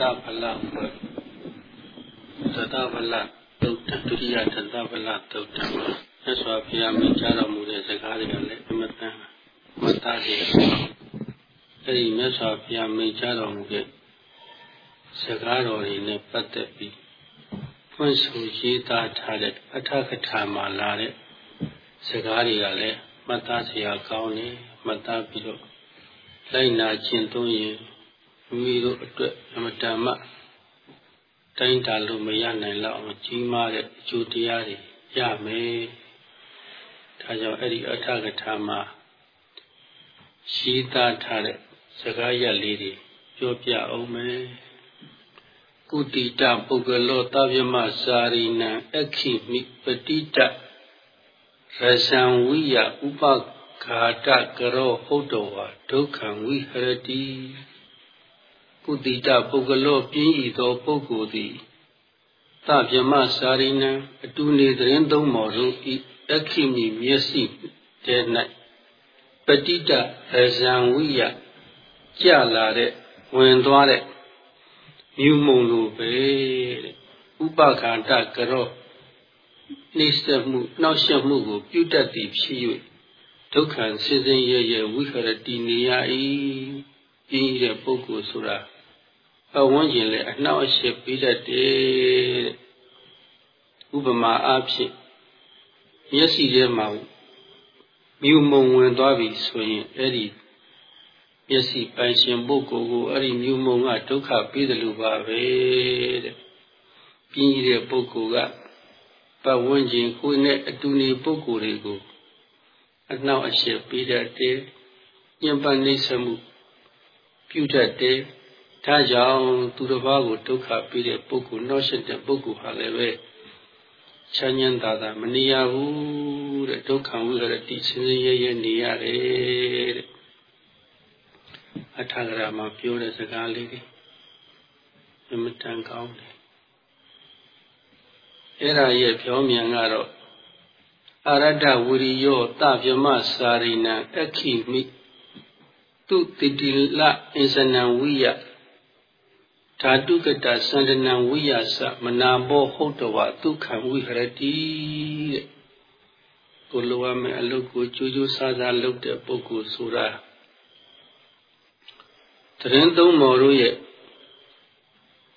တတဗလဘတတဗလသုတ်ဒုတိယတတဗလသုတ်တမှာဆက်စွာဘုရားမိကြားတော်မူတဲ့စကားတွေကလည်းအမတန်မသားတယ်အဲဒီမြတ်စွာဘုရားမိကြားတော်မူတဲ့စကားတော်တွေနဲ့ပတ်သက်ပြီးဖွင့်ဆိုရေးသားထားတဲ့အထကထာမှာလာတဲ့စကားတွေကလည်းမှတ်သားစရာကောင်းတယ်မှတ်သားပြီးတော့လိုက်နာကျင့်သုံးရင် မိတို့အတွက်အမတန်မှတိုင်းတာလို့မရနိုင်လောက်အောင်ကြီးမားတဲ့အကျိုးတရားတွေရမယ်။ဒါကြောင့်အဲ့ဒီအထကထာမှာရှိသားထားတဲ့စကားရက်လေးတွေပြောပြအောင်မယ်။ကုတိတပုဂ္ဂလောသဗ္ဗမစာရိဏံအခိမိပတိတရဇံဝိယဥပခာတကရောဟုတ်တော်ဝါဒုက္ခံဝိဟရတိ ကုတိတပုဂ္ဂလောပြင်းဤသောပုဂ္ဂိုလ်သည်သဗ္ဗမစာရိဏံအတူနေသတင်းသုံးမော်တို့ဤအခိမိမျက်စိတဲ၌ပတိတရဇံဝိယကြလာတဲ့ဝင်သွားတဲ့မြူမုံလိုပဲတဲ့ဥပခန္တကရောနှိစ္စမှုနှောက်ယှက်မှုကို ပြုတတ်သည်ဖြစ်၍ဒုက္ခံစင်စင်ရရဝိခရတိနေရ၏ပြင်းတဲ့ပုဂ္ဂိုလ်ဆိုတာ အဝန်းကျင်လည်းအနှောက်အယှက်ပြီးတတ်တယ်ဥပမာအားဖြင့်မျက်စိထဲမှာမြူမုံဝင်သွားပြီဆိုရင်အဲ့ဒီမျက်စိပိုင်ရှင်ပုဂ္ဂိုလ်ကိုအဲ့ဒီမြူမုံကဒုက္ခပေးတယ်လို့ပါပဲတဲ့ပြင်းတဲ့ပုဂ္ဂိုလ်ကပတ်ဝန်းကျင်ကိုယ်နဲ့အတူနေပုဂ္ဂိုလ်တွေကိုအနှောက်အယှက်ပေးတတ်တယ်ညှဉ်းပန်းနှိပ်စက်မှုပြုတတ်တယ် ဒါကြောင့်သူတစ်ပါးကိုဒုက္ခပေးတဲ့ပုဂ္ဂိုလ်နှောက်ယှက်တဲ့ပုဂ္ဂိုလ်ဟာလည်းပဲချမ်းသာသာသာမနေရဘူးတဲ့ဒုက္ခဝိရတိစင်စင်ရဲရဲနေရတယ်တဲ့အထာဂရမှာပြောတဲ့စကားလေးတွေအမတန်ကောင်းတယ်အဲ့ဒါရဲ့ပြောမြန်ကတော့အရဒဝရိယောတဗြမစာရိဏံအခိမိသူတိတိလအင်စနံဝိယ ဓာတုကတသန္ဒနံဝိယသမနာဘောဟုတ်တော်ဝဒုက္ခံဝိဟရတိတဲ့ကိုလိုရမယ်အလုတ်ကိုကြိုးကြိုးစားစားလုပ်တဲ့ပုဂ္ဂိုလ်ဆိုတာတရင်သုံးမော်တို့ရဲ့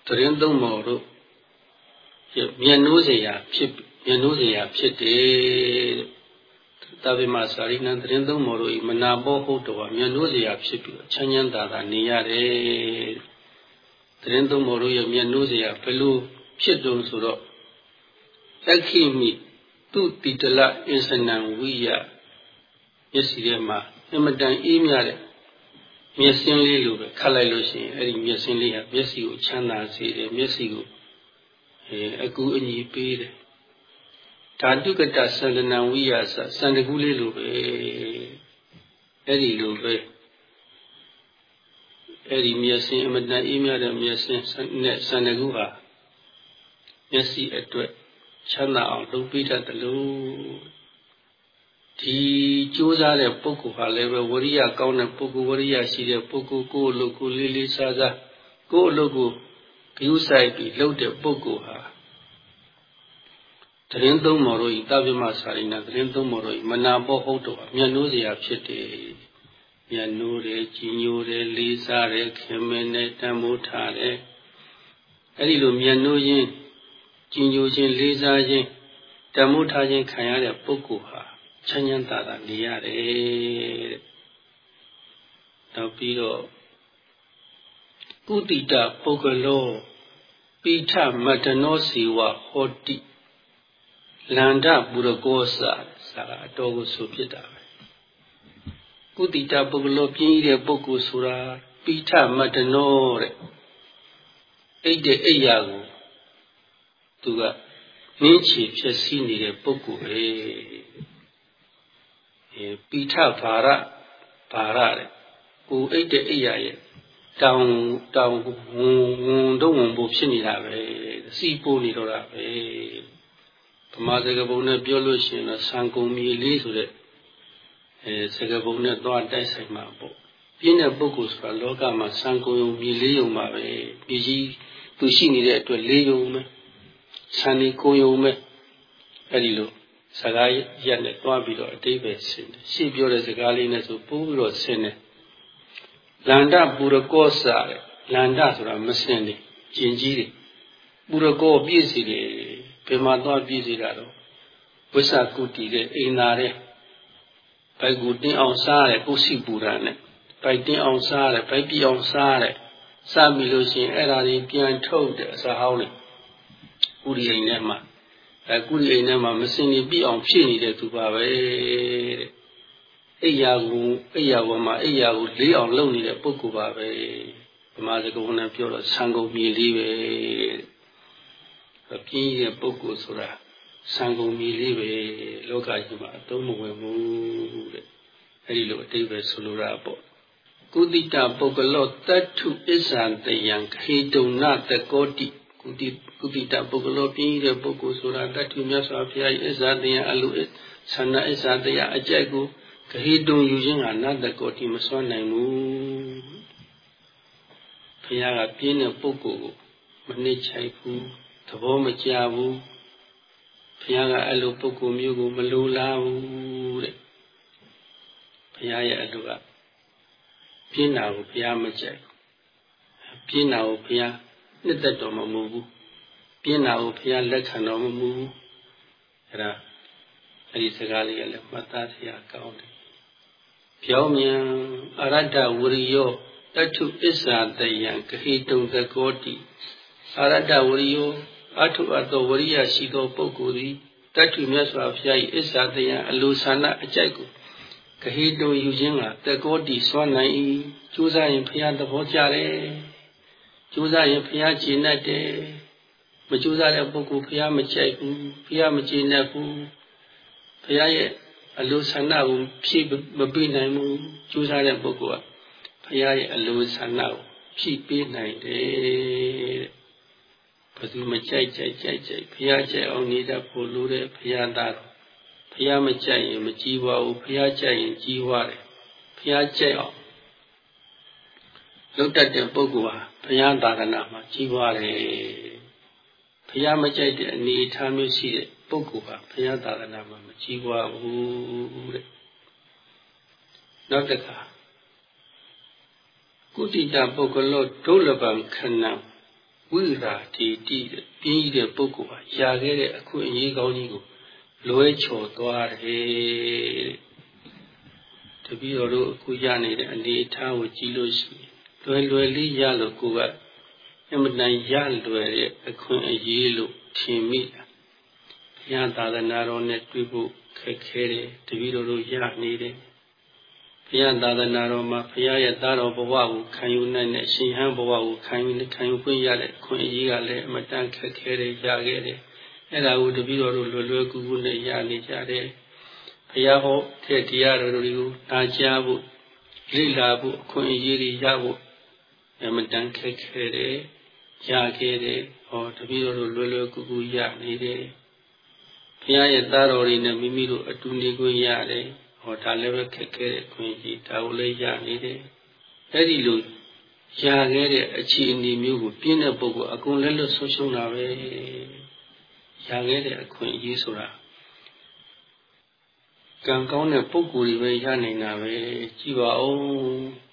တရင်သုံးမော်တို့မျက်နှိုးစရာဖြစ်မျက်နှိုးစရာဖြစ်တယ်တဗ္ဗမစာရိဏံတရင်သုံးမော်တို့မနာဘောဟုတ်တော်မျက်နှိုးစရာဖြစ်ပြီးချမ်းချမ်းသာသာနေရတယ် တရင်သုံးမော်တို့ရဲ့မျက်နှိုးစရာဘယ်လိုဖြစ်တုံဆိုတော့တခိမိသူတိတလအစ္စနံဝိယမျက်စိထဲမှာအမတန်အေးမြတဲ့မျက်စင်းလေးလိုပဲခတ်လိုက်လို့ရှိရင်အဲ့ဒီမျက်စင်းလေးကမျက်စိကိုချမ်းသာစေတယ်မျက်စိကိုအဲအကူအညီပေးတယ်ဓာတုကတသန္ဒနဝိယသစန္ဒကူးလေးလိုပဲအဲ့ဒီလိုပဲ အဲ့ဒီမျက်စင်းအမတန်အေးမြတဲ့မျက်စင်းနဲ့စန္ဒကူးဟာမျက်စိအတွက်ချမ်းသာအောင်လုပ်ပေးတတ်တယ်လို့ဒီကြိုးစားတဲ့ပုဂ္ဂိုလ်ဟာလည်းပဲဝရိယကောင်းတဲ့ပုဂ္ဂိုလ်ဝရိယရှိတဲ့ပုဂ္ဂိုလ်ကိုယ်အလုပ်ကိုလေးလေးစားစားကိုယ်အလုပ်ကိုဂယုဆိုင်ပြီးလုပ်တဲ့ပုဂ္ဂိုလ်ဟာတရင်သုံးမော်တို့ဤတပြမစာရိနာတရင်သုံးမော်တို့ဤမနာဘောဟုတ်တော့မျက်နှိုးစရာဖြစ်တယ် မျက်နှိုးတယ်ကြီးညိုတယ်လေးစားတယ်ခင်မင်းတယ်တန်မိုးထားတယ်အဲ့ဒီလိုမျက်နှိုးခြင်းကြီးညိုခြင်းလေးစားခြင်းတန်မိုးထားခြင်းခံရတဲ့ပုဂ္ဂိုလ်ဟာချမ်းချမ်းသာသာနေရတယ်တဲ့နောက်ပြီးတော့ကုတိတပုဂ္ဂလောပိဋမတနောစီဝဟောတိလန္ဒပုရကောစစာအတော်ကိုဆိုဖြစ်တာပဲ ကုတိတပုဂ္ဂလောပြင်းတဲ့ပုဂ္ဂိုလ်ဆိုတာပိဋမတနောတဲ့အိတ်တဲ့အိယာကိုသူကနင်းချီဖြစ်စည်းနေတဲ့ပုဂ္ဂိုလ်ပဲအဲပိဋဘာရဘာရတဲ့ကိုအိတ်တဲ့အိယာရဲ့တောင်တောင်ဝန်ဝန်တော့ဝန်ဖို့ဖြစ်နေတာပဲစီပိုးနေတော့တာပဲဗမာစကားပုံနဲ့ပြောလို့ရှိရင်တော့ဆံကုန်မြေလေးဆိုတဲ့ အဲစကားပုံနဲ့သွားတိုက်ဆိုင်မှာပေါ့ပြင်းတဲ့ပုဂ္ဂိုလ်ဆိုတာလောကမှာစံကုန်ုံမြေလေးယုံပါပဲပြည်ကြီးသူရှိနေတဲ့အတွက်လေးယုံပဲစံနေကုန်ယုံပဲအဲ့ဒီလိုစကားရက်နဲ့တွားပြီးတော့အတိပ္ပယ်ဆင်းတယ်ရှေ့ပြောတဲ့စကားလေးနဲ့ဆိုပိုးပြီးတော့ဆင်းတယ်လန္ဒပူရကောစာတဲ့လန္ဒဆိုတာမဆင်းတယ်ကျင်ကြီးတယ်ပူရကောပြည့်စီတယ်ဘယ်မှာသွားပြည့်စီတာတော့ဝိသကုတီတဲ့အိမ်သာတဲ့ ဘိုက်ကူတင်းအောင်စားတဲ့ပုစီပူရနဲ့ဘိုက်တင်းအောင်စားတဲ့ဘိုက်ပြအောင်စားတဲ့စပြီလို့ရှိရင်အဲ့ဒါတွေပြန်ထုတ်တဲ့အစာဟောင်းတွေဥရိအိမ်ထဲမှာအဲကုရိအိမ်ထဲမှာမစင်နေပြအောင်ဖြစ်နေတဲ့သူပါပဲတဲ့အိယာကိုအိယာဘောမှာအိယာကိုလေးအောင်လုပ်နေတဲ့ပုဂ္ဂိုလ်ပါပဲဗမာစကားနဲ့ပြောတော့ဆံကုန်မြေလေးပဲတဲ့ပြင်းရဲ့ပုဂ္ဂိုလ်ဆိုတာ ဆံကုန်မြေလေးပဲလောကကြီးမှာအသုံးမဝင်ဘူးတဲ့အဲဒီလိုအတိတ်ပဲဆိုလိုတာပေါ့ကုသီတပုဂ္ဂလောတတ္ထုအစ္ဆံတယံခေတုံနတကောတိကုတိကုတိတပုဂ္ဂလောပြင်းတဲ့ပုဂ္ဂိုလ်ဆိုတာတတ္ထုမြတ်စွာဘုရားရဲ့အစ္ဆာတယံအလိုဆန္ဒအစ္ဆာတယအကျက်ကိုဂဟိတုံယူခြင်းကနတကောတိမစွမ်းနိုင်ဘူးဘုရားကပြင်းတဲ့ပုဂ္ဂိုလ်ကိုမနစ်ချိုက်ဘူးသဘောမကျဘူး ဘုရားကအဲ့လိုပုဂ္ဂိုလ်မျိုးကိုမလိုလားဘူးတဲ့ဘုရားရဲ့အလိုကပြင်းတာကိုဘုရားမကြိုက်ပြင်းတာကိုဘုရားနှစ်သက်တော်မမူဘူးပြင်းတာကိုဘုရားလက်ခံတော်မမူဘူးအဲ့ဒါအဲ့ဒီစကားလေးကလည်းမှတ်သားစရာကောင်းတယ်ပြောင်းမြန်အရတ္တဝရိယောတထုအစ္ဆာတယံဂဟိတုံသကောတိအရတ္တဝရိယော အထုအသောဝရိယရှိသောပုဂ္ဂိုလ်သည်တထုမြတ်စွာဘုရား၏အစ္ဆာတယံအလိုဆန္ဒအကြိုက်ကိုဂဟိတုံယူခြင်းကသကောတိစွမ်းနိုင်၏ကြိုးစားရင်ဘုရားသဘောကျတယ်ကြိုးစားရင်ဘုရားကျင့်တတ်တယ်မကြိုးစားတဲ့ပုဂ္ဂိုလ်ဘုရားမကြိုက်ဘူးဘုရားမကျင့်တတ်ဘူးဘုရားရဲ့အလိုဆန္ဒကိုဖြည့်မပေးနိုင်ဘူးကြိုးစားတဲ့ပုဂ္ဂိုလ်ကဘုရားရဲ့အလိုဆန္ဒကိုဖြည့်ပေးနိုင်တယ် ဘယ်သူမကြိုက်ကြိုက်ကြိုက်ကြိုက်ဘုရားကြိုက်အောင်နေတတ်ဖို့လိုတယ်ဘုရားသားဘုရားမကြိုက်ရင်မကြည်ပါဘူးဘုရားကြိုက်ရင်ကြည်ွားတယ်ဘုရားကြိုက်အောင်လုတ်တတ်တဲ့ပုဂ္ဂိုလ်ဟာဘုရားသာသနာမှာကြီးပွားတယ်ဘုရားမကြိုက်တဲ့အနေအထားမျိုးရှိတဲ့ပုဂ္ဂိုလ်ဟာဘုရားသာသနာမှာမကြီးပွားဘူးတဲ့နောက်တစ်ခါကုတိတပုဂ္ဂလောဒုလဗံခဏံ ဝိရာတိတိပြင်းတဲ့ပုဂ္ဂိုလ်ဟာຢာခဲ့တဲ့အခွင့်အရေးကောင်းကြီးကိုလွဲချော်သွားတယ်တပည့်တော်တို့အခုရနေတဲ့အနေအထားကိုကြည့်လို့ရှိရင်လွယ်လွယ်လေးရလို့ကိုကအမတန်ရလွယ်တဲ့အခွင့်အရေးလို့ထင်မိတာဘုရားသာသနာတော်နဲ့တွေ့ဖို့ခက်ခဲတယ်တပည့်တော်တို့ရနေတယ် ဘုရားသာသနာတော်မှာဘုရားရဲ့သားတော်ဘဝကိုခံယူနိုင်တဲ့ရှင်ဟန်ဘဝကိုခံယူခံယူခွင့်ရတဲ့အခွင့်အရေးကလည်းအမတန်ခက်ခဲတယ်ရခဲ့တယ်အဲ့ဒါကိုတပည့်တော်တို့လွယ်လွယ်ကူကူနဲ့ရနေကြတယ်ဘုရားဟောတဲ့တရားတော်တွေကိုနာကြားဖို့လေ့လာဖို့အခွင့်အရေးတွေရဖို့အမတန်ခက်ခဲတယ်ရခဲ့တယ်ဟောတပည့်တော်တို့လွယ်လွယ်ကူကူရနေတယ်ဘုရားရဲ့သားတော်တွေနဲ့မိမိတို့အတူနေခွင့်ရတယ် ဟောဒါလည်းပဲခက်ခဲတဲ့ခွင့်ကြီးဒါကိုလည်းရနေတယ်အဲ့ဒီလိုရခဲ့တဲ့အခြေအနေမျိုးကိုပြင်းတဲ့ပုဂ္ဂိုလ်အကုန်လည်းလွတ်ဆုံးရှုံးတာပဲရခဲ့တဲ့အခွင့်အရေးဆိုတာကံကောင်းတဲ့ပုဂ္ဂိုလ်တွေပဲရနိုင်တာပဲကြည်ပါဦး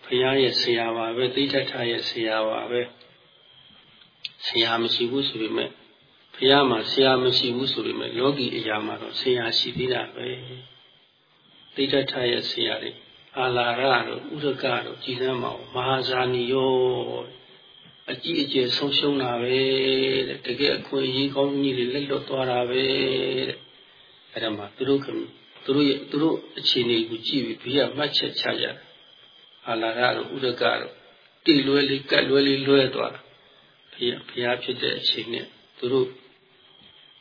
ဘုရားရဲ့ဆရာပါပဲသိတ္တထရဲ့ဆရာပါပဲဆရာမရှိဘူးဆိုပေမဲ့ဘုရားမှာဆရာမရှိဘူးဆိုပေမဲ့လောကီအရာမှာတော့ဆရာရှိသေးတာပဲ သိတ္တထရဲ့ဆရာတွေအာလာရတို့ဥရကတို့ကြည်စမ်းမအောင်မဟာဇာနီယောအကြီးအကျယ်ဆုံးရှုံးတာပဲတဲ့တကယ်အခွင့်အရေးကောင်းကြီးတွေလက်လွတ်သွားတာပဲတဲ့အဲ့ဒါမှသူတို့ကသူတို့ရဲ့သူတို့အခြေအနေကိုကြည့်ပြီးဘေးကမှတ်ချက်ချကြတယ်အာလာရတို့ဥရကတို့တိလွဲလေးကတ်လွဲလေးလွဲသွားတာဘုရားဘုရားဖြစ်တဲ့အချိန်နဲ့သူတို့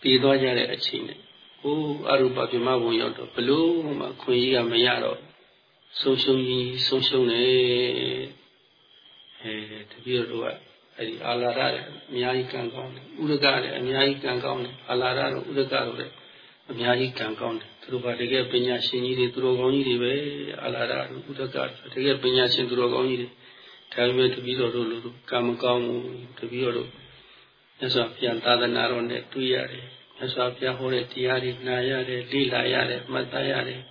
ပြေးသွားကြတဲ့အချိန်နဲ့ ဟိုးအရူပပြမဘုံရောက်တော့ဘလို့မှခွင့်ကြီးကမရတော့ဆုံးရှုံးကြီးဆုံးရှုံးနေအဲတပည့်တော်ကအဲ့ဒီအာလာရအများကြီးကံကောင်းတယ်ဥရကလည်းအများကြီးကံကောင်းတယ်အာလာရတို့ဥရကတို့လည်းအများကြီးကံကောင်းတယ်သူတို့ကတကယ်ပညာရှင်ကြီးတွေသူတော်ကောင်းကြီးတွေပဲအလာဒဥဒကတကယ်ပညာရှင်သူတော်ကောင်းကြီးတွေဒါပေမဲ့တပည့်တော်တို့လိုကံမကောင်းဘူးတပည့်တော်တို့မြတ်စွာဘုရားသာသနာတော်နဲ့တွေ့ရတယ် မြတ်စွာဘုရားဟောတဲ့တရားတွေနာရတယ်လေ့လာရတယ်မှတ်သားရတယ်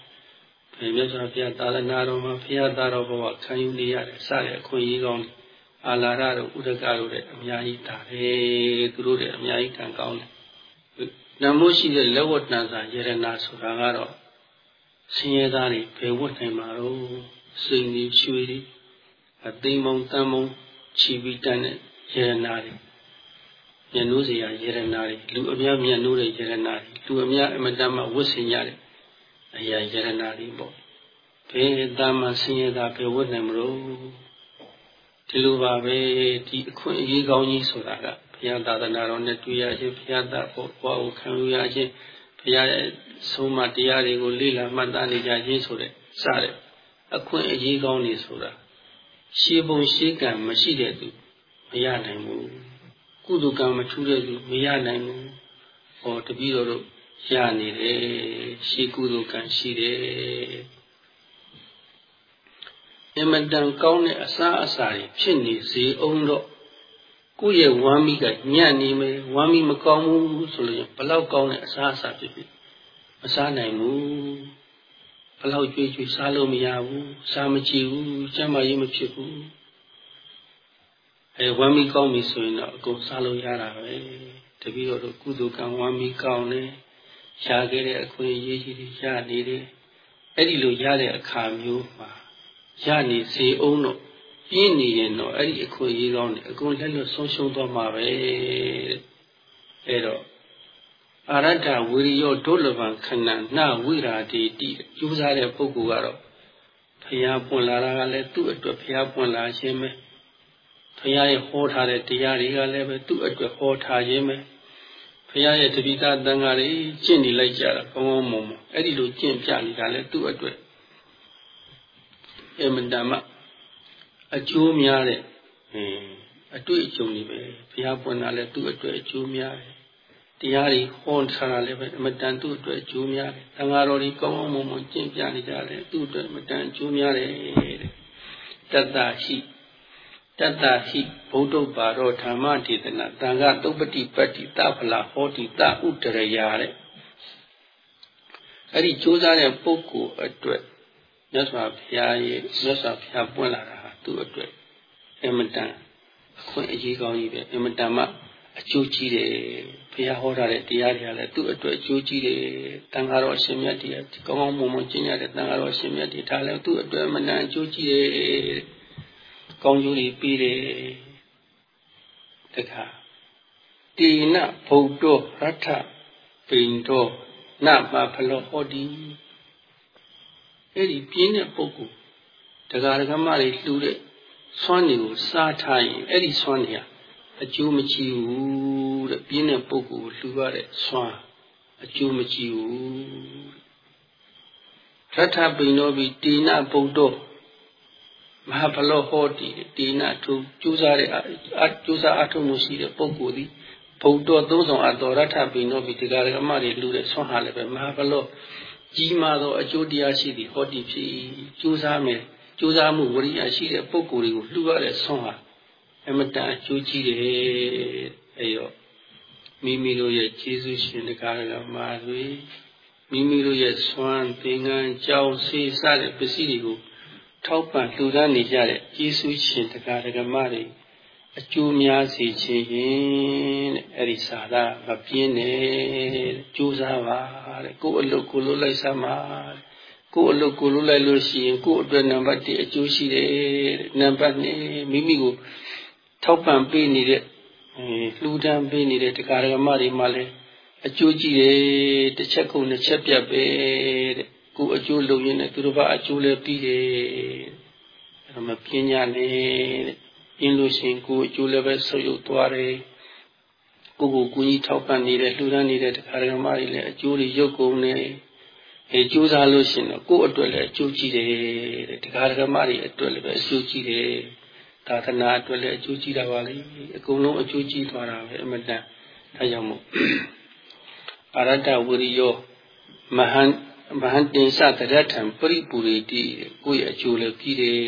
ဘယ်မြတ်စွာဘုရားသာသနာတော်မှာဘုရားသားတော်ဘဝခံယူနေရတယ်စတဲ့အခွင့်အရေးကောင်းတယ်အာလာရတို့ဥဒကတို့တဲ့အများကြီးတာတယ်သူတို့တဲ့အများကြီးကံကောင်းတယ်နမိုးရှိတဲ့လက်ဝတ်တန်စာယရနာဆိုတာကတော့ဆင်းရဲသားတွေဘယ်ဝတ်နိုင်မှာတော့စိန်ကြီးချွေတွေအသိမုံတန်မုံချီပြီးတန်းတဲ့ယရနာတွေ မျက်နှိုးစရာယရနာတွေလူအများမျက်နှိုးတဲ့ယရနာတွေလူအများအမတန်မှဝတ်ဆင်ကြတဲ့အရာယရနာတွေပေါ့ဘယ်တမ်းမှဆင်းရဲသားဘယ်ဝတ်နိုင်မလို့ဒီလိုပါပဲဒီအခွင့်အရေးကောင်းကြီးဆိုတာကဘုရားသာသနာတော်နဲ့တွေ့ရခြင်းဘုရားသားဖို့ဘဝကိုခံယူရခြင်းဘုရားရဲ့ဆုံးမတရားတွေကိုလေ့လာမှတ်သားနေကြခြင်းဆိုတဲ့စတဲ့အခွင့်အရေးကောင်းနေဆိုတာရှေးပုံရှေးကံမရှိတဲ့သူမရနိုင်ဘူး ကုသကံမထူးတဲ့သူမရနိုင်ဘူးဟောတပည့်တော်တို့ရနေတယ်ရှေးကုသကံရှိတယ်အမတန်ကောင်းတဲ့အစားအစာတွေဖြစ်နေစေအောင်တော့ကိုယ့်ရဲ့ဝမ်းမိကညံ့နေမယ်ဝမ်းမိမကောင်းဘူးဆိုလို့ဘလောက်ကောင်းတဲ့အစားအစာဖြစ်ဖြစ်မစားနိုင်ဘူးဘလောက်ကြွေးကြွေးစားလို့မရဘူးစားမကြည့်ဘူးကျမ်းမာရေးမဖြစ်ဘူး အဲဝမ်းမိကောင်းပြီဆိုရင်တော့အကုန်စားလို့ရတာပဲတပည့်တော်တို့ကုသိုလ်ကံဝမ်းမိကောင်းတယ်ရှားခဲ့တဲ့အခွင့်အရေးကြီးတွေရနေတယ်အဲ့ဒီလိုရတဲ့အခါမျိုးမှာရနေစေအောင်တော့ပြင်းနေရင်တော့အဲ့ဒီအခွင့်အရေးကောင်းတယ်အကုန်လက်လွတ်ဆုံးရှုံးသွားမှာပဲအဲ့တော့အာရတ္တဝိရိယောဒုလဗံခဏနှဝိရာတိတိကျူးစားတဲ့ပုဂ္ဂိုလ်ကတော့ဖျားပွင့်လာတာကလည်းသူ့အတွက်ဖျားပွင့်လာခြင်းပဲ ဖျားရဲ့ဟောထားတဲ့တရားတွေကလည်းပဲသူ့အတွက်ဟောထားခြင်းပဲဖျားရဲ့တပိသတန်ဃာတွေကျင့်နေလိုက်ကြတာကောင်းကောင်းမွန်မွန်အဲ့ဒီလိုကျင့်ပြနေတာလည်းသူ့အတွက်အမတမအကျိုးများတဲ့အင်းအတွေ့အကြုံတွေပဲဘုရားပွင့်တာလည်းသူ့အတွက်အကျိုးများတယ်တရားတွေဟောထားတာလည်းပဲအမတန်သူ့အတွက်အကျိုးများတယ်တန်ဃာတော်တွေကောင်းကောင်းမွန်မွန်ကျင့်ပြနေကြတယ်သူ့အတွက်အမတန်အကျိုးများတယ်တဲ့တတ္တရှိ တတ္တရှိဘုဒ္ဓဘာရောဓမ္မဒေသနာတန်ခသုပ္ပတိပတ္တိတဖလာဟောတိတဥတရယာတဲ့အဲ့ဒီကြိုးစားတဲ့ပုဂ္ဂိုလ်အတွက်မြတ်စွာဘုရားရဲ့မြတ်စွာဘုရားပွင့်လာတာဟာသူ့အတွက်အမတန်အခွင့်အရေးကောင်းကြီးပဲအမတန်မှအကျိုးကြီးတယ်ဘုရားဟောထားတဲ့တရားတွေကလည်းသူ့အတွက်အကျိုးကြီးတယ်တန်ခါတော်အရှင်မြတ်တရားကောင်းကောင်းမွန်မွန်ကျင့်ရတဲ့တန်ခါတော်အရှင်မြတ်တွေဒါလည်းသူ့အတွက်မနန်အကျိုးကြီးတယ် ကောင်းကျိုးတွေပြီးတယ်တခါတေနဗုဒ္ဓရထပိန်တော်နမဖလောဟောတိအဲ့ဒီပြင်းတဲ့ပုဂ္ဂိုလ်တရားဓမ္မတွေလှူတဲ့ဆွမ်းတွေကိုစားထားရင်အဲ့ဒီဆွမ်းတွေကအကျိုးမချီဘူးတဲ့ပြင်းတဲ့ပုဂ္ဂိုလ်လှူရတဲ့ဆွမ်းအကျိုးမချီဘူးထထပိန်တော်ပြီးတေနဗုဒ္ဓ မဟာဖလောဟောတိတေနထုကျူးစားတဲ့အကျူးစားအထုမှုရှိတဲ့ပုဂ္ဂိုလ်သည်ဗုဒ္ဓသုံးဆောင်အတော်ရထပိန်တော်ပြီးတရားဓမ္မတွေလှူတဲ့ဆွမ်းဟာလည်းပဲမဟာဖလောကြီးမားသောအကျိုးတရားရှိသည်ဟောတိဖြစ်ကြိုးစားမယ်ကြိုးစားမှုဝရိယရှိတဲ့ပုဂ္ဂိုလ်တွေကိုလှူရတဲ့ဆွမ်းဟာအမတန်အကျိုးကြီးတယ်အဲရောမိမိတို့ရဲ့ကျေးဇူးရှင်တရားကမာတွေမိမိတို့ရဲ့ဆွမ်းသင်္ကန်းကြောင်းဆေးစတဲ့ပစ္စည်းတွေကို ထောက်ပံ့လှူဒါန်းနေကြတဲ့ကျေးဇူးရှင်တရားဓမ္မတွေအကျိုးများစေခြင်းတဲ့အဲ့ဒီစာရမပြင်းနဲ့ကြိုးစားပါတဲ့ကိုယ်အလုပ်ကိုလုပ်လိုက်စမ်းပါကိုယ်အလုပ်ကိုလုပ်လိုက်လို့ရှိရင်ကိုယ်အတွက်နံပါတ်1အကျိုးရှိတယ်နံပါတ်2မိမိကိုထောက်ပံ့ပေးနေတဲ့လှူဒန်းပေးနေတဲ့တရားဓမ္မတွေမှလည်းအကျိုးကြည့်တယ်တစ်ချက်ကုန်တစ်ချက်ပြတ်ပဲတဲ့ ကိုယ်အကျိုးလုပ်ရင်းနဲ့သူတို့ဘာအကျိုးလည်းပြီးတယ်အဲ့တော့မပြင်းကြနဲ့တဲ့ပြင်းလို့ရှိရင်ကိုယ်အကျိုးလည်းပဲဆုပ်ယုပ်သွားတယ်ကိုယ်ကိုကိုကြီးထောက်ပံ့နေတဲ့လှူဒန်းနေတဲ့တရားဓမ္မတွေလည်းအကျိုးတွေရုပ်ကုန်နေအဲကြိုးစားလို့ရှိရင်တော့ကိုယ့်အတွက်လည်းအကျိုးကြည့်တယ်တဲ့တရားဓမ္မတွေအတွက်လည်းပဲအကျိုးကြည့်တယ်သာသနာအတွက်လည်းအကျိုးကြီးတာပါလေအကုန်လုံးအကျိုးကြီးသွားတာပဲအမတန်ဒါကြောင့်မို့အာရတဝိရိယောမဟန် မဟန်တင်စတရထံပရိပူရိတိကိုယ့်ရဲ့အကျိုးလည်းပြီးတယ်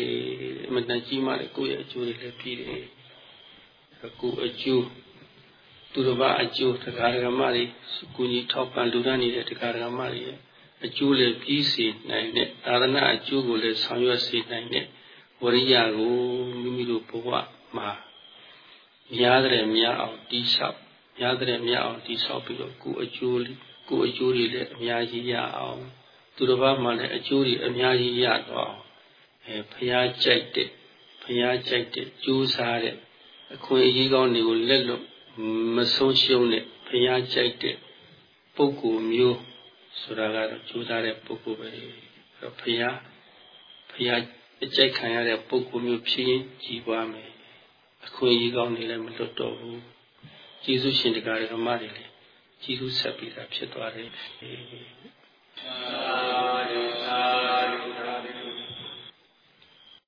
အမတန်ကြီးမှလည်းကိုယ့်ရဲ့အကျိုးလည်းပြီးတယ်ကိုယ်အကျိုးသူတော်ဘာအကျိုးတရားဓမ္မတွေကိုကြီးထောက်ပံ့လူဒန်းနေတဲ့တရားဓမ္မတွေရဲ့အကျိုးလည်းပြီးစေနိုင်တဲ့သာသနာအကျိုးကိုလည်းဆောင်ရွက်စေနိုင်တဲ့ဝရိယကိုမိမိတို့ဘဝမှာများတဲ့များအောင်တိဆောက်များတဲ့များအောင်တိဆောက်ပြီးတော့ကိုယ်အကျိုး ကိုယ်အကျိုးတွေလည်းအများကြီးရအောင်သူတစ်ပါးမှလည်းအကျိုးတွေအများကြီးရတော့အဲဖျားကြိုက်တဲ့ဖျားကြိုက်တဲ့ကြိုးစားတဲ့အခွင့်အရေးကောင်းတွေကိုလက်လွတ်မဆုံးရှုံးတဲ့ဖျားကြိုက်တဲ့ပုဂ္ဂိုလ်မျိုးဆိုတာကတော့ကြိုးစားတဲ့ပုဂ္ဂိုလ်ပဲဖျားဖျားအကြိုက်ခံရတဲ့ပုဂ္ဂိုလ်မျိုးဖြစ်ရင်ကြည်ပွားမယ်အခွင့်အရေးကောင်းတွေလည်းမလွတ်တော့ဘူးကျေးဇူးရှင်တရားဓမ္မတွေလည်း ကျေးဇူးဆက်ပြီးတာဖြစ်သွားတယ်